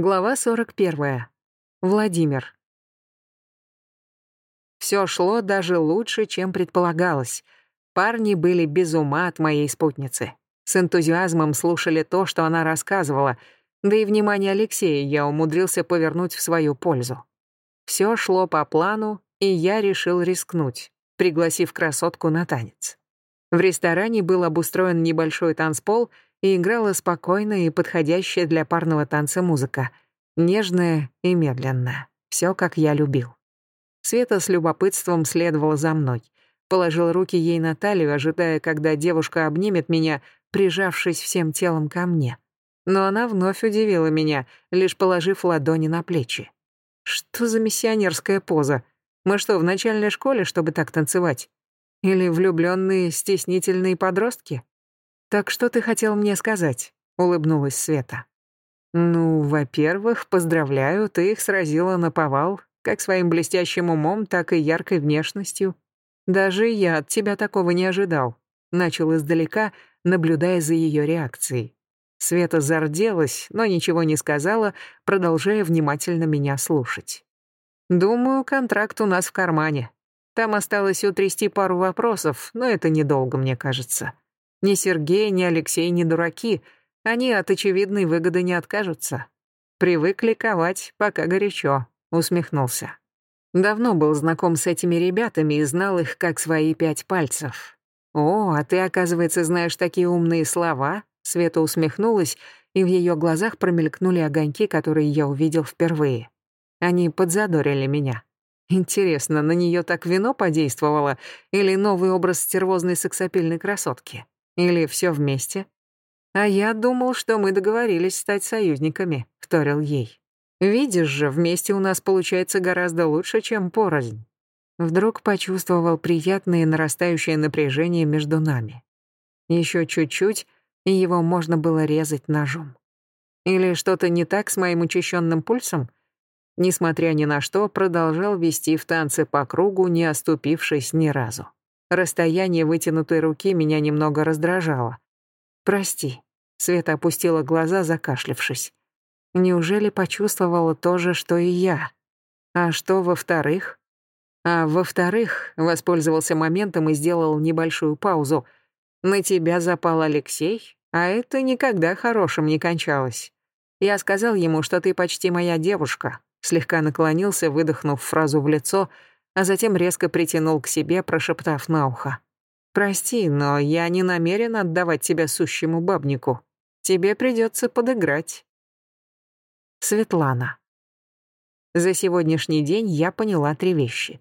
Глава 41. Владимир. Все шло даже лучше, чем предполагалось. Парни были без ума от моей спутницы. С энтузиазмом слушали то, что она рассказывала, да и внимание Алексея я умудрился повернуть в свою пользу. Все шло по плану, и я решил рискнуть, пригласив красотку на танец. В ресторане был обустроен небольшой танцпол — и играла спокойная и подходящая для парного танца музыка, нежная и медленная, все как я любил. Света с любопытством следовала за мной, положил руки ей на талию, ожидая, когда девушка обнимет меня, прижавшись всем телом ко мне. Но она вновь удивила меня, лишь положив ладони на плечи. Что за миссионерская поза? Мы что, в начальной школе, чтобы так танцевать? Или влюбленные стеснительные подростки? «Так что ты хотел мне сказать?» — улыбнулась Света. «Ну, во-первых, поздравляю, ты их сразила на повал, как своим блестящим умом, так и яркой внешностью. Даже я от тебя такого не ожидал», — начал издалека, наблюдая за ее реакцией. Света зарделась, но ничего не сказала, продолжая внимательно меня слушать. «Думаю, контракт у нас в кармане. Там осталось утрясти пару вопросов, но это недолго, мне кажется. Ни Сергей, ни Алексей не дураки. Они от очевидной выгоды не откажутся. Привыкли ковать, пока горячо, усмехнулся. Давно был знаком с этими ребятами и знал их как свои пять пальцев. «О, а ты, оказывается, знаешь такие умные слова?» Света усмехнулась, и в ее глазах промелькнули огоньки, которые я увидел впервые. Они подзадорили меня. Интересно, на нее так вино подействовало или новый образ стервозной сексапильной красотки? Или все вместе? А я думал, что мы договорились стать союзниками, вторил ей. Видишь же, вместе у нас получается гораздо лучше, чем порознь. Вдруг почувствовал приятное нарастающее напряжение между нами. Еще чуть-чуть, и его можно было резать ножом. Или что-то не так с моим учащенным пульсом? Несмотря ни на что, продолжал вести в танце по кругу, не оступившись ни разу. Расстояние вытянутой руки меня немного раздражало. «Прости», — Света опустила глаза, закашлившись. Неужели почувствовала то же, что и я? А что во-вторых? А во-вторых, воспользовался моментом и сделал небольшую паузу. На тебя запал Алексей, а это никогда хорошим не кончалось. Я сказал ему, что ты почти моя девушка, слегка наклонился, выдохнув фразу в лицо — а затем резко притянул к себе, прошептав на ухо. «Прости, но я не намерен отдавать тебя сущему бабнику. Тебе придется подыграть». Светлана. За сегодняшний день я поняла три вещи.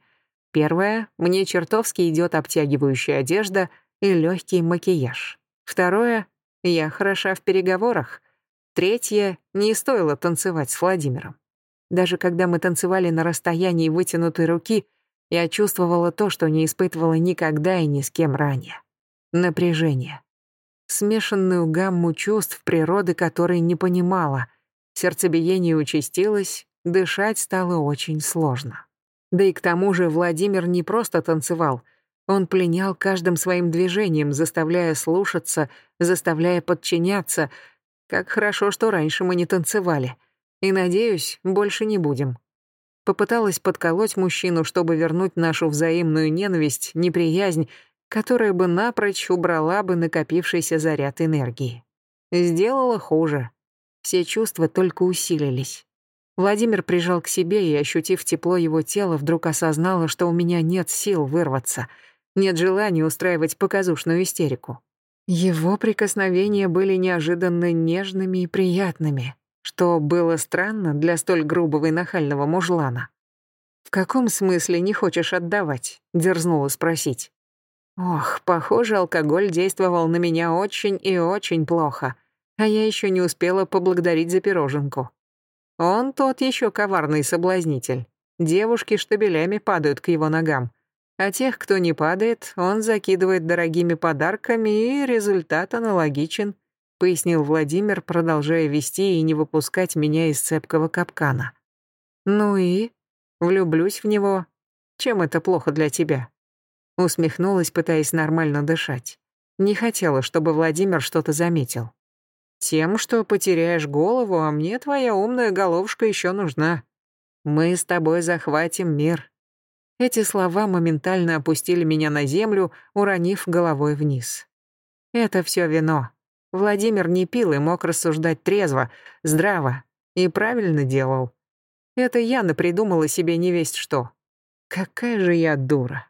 Первое, мне чертовски идет обтягивающая одежда и легкий макияж. Второе, я хороша в переговорах. Третье, не стоило танцевать с Владимиром. Даже когда мы танцевали на расстоянии вытянутой руки, я чувствовала то, что не испытывала никогда и ни с кем ранее. Напряжение. Смешанную гамму чувств природы, которой не понимала. Сердцебиение участилось, дышать стало очень сложно. Да и к тому же Владимир не просто танцевал, он пленял каждым своим движением, заставляя слушаться, заставляя подчиняться. Как хорошо, что раньше мы не танцевали. И, надеюсь, больше не будем. Попыталась подколоть мужчину, чтобы вернуть нашу взаимную ненависть, неприязнь, которая бы напрочь убрала бы накопившийся заряд энергии. Сделала хуже. Все чувства только усилились. Владимир прижал к себе и, ощутив тепло его тела, вдруг осознала, что у меня нет сил вырваться, нет желания устраивать показушную истерику. Его прикосновения были неожиданно нежными и приятными что было странно для столь грубого и нахального мужлана. «В каком смысле не хочешь отдавать?» — дерзнула спросить. Ох, похоже, алкоголь действовал на меня очень и очень плохо, а я еще не успела поблагодарить за пироженку. Он тот еще коварный соблазнитель. Девушки штабелями падают к его ногам. А тех, кто не падает, он закидывает дорогими подарками, и результат аналогичен — пояснил Владимир, продолжая вести и не выпускать меня из цепкого капкана. «Ну и? Влюблюсь в него. Чем это плохо для тебя?» Усмехнулась, пытаясь нормально дышать. Не хотела, чтобы Владимир что-то заметил. Тем, что потеряешь голову, а мне твоя умная головушка еще нужна. Мы с тобой захватим мир». Эти слова моментально опустили меня на землю, уронив головой вниз. Это все вино. Владимир не пил и мог рассуждать трезво, здраво, и правильно делал. Это я напридумала себе невесть что. Какая же я дура.